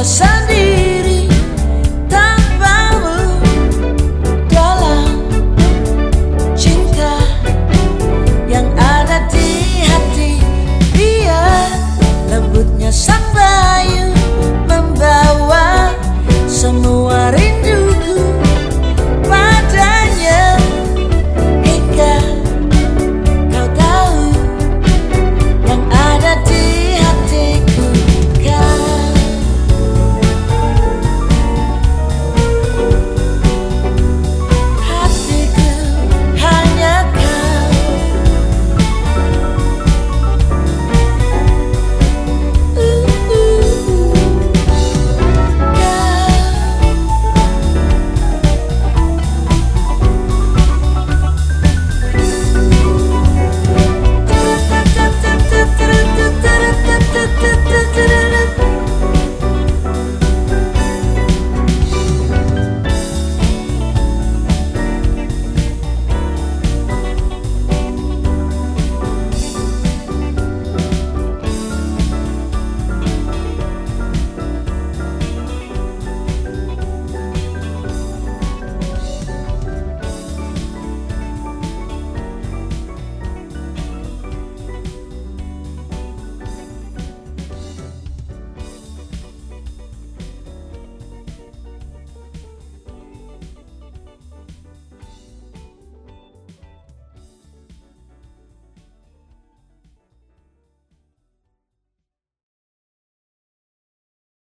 sendiri tanpamu dalam cinta yang ada di hati dia. Lembutnya sang bayu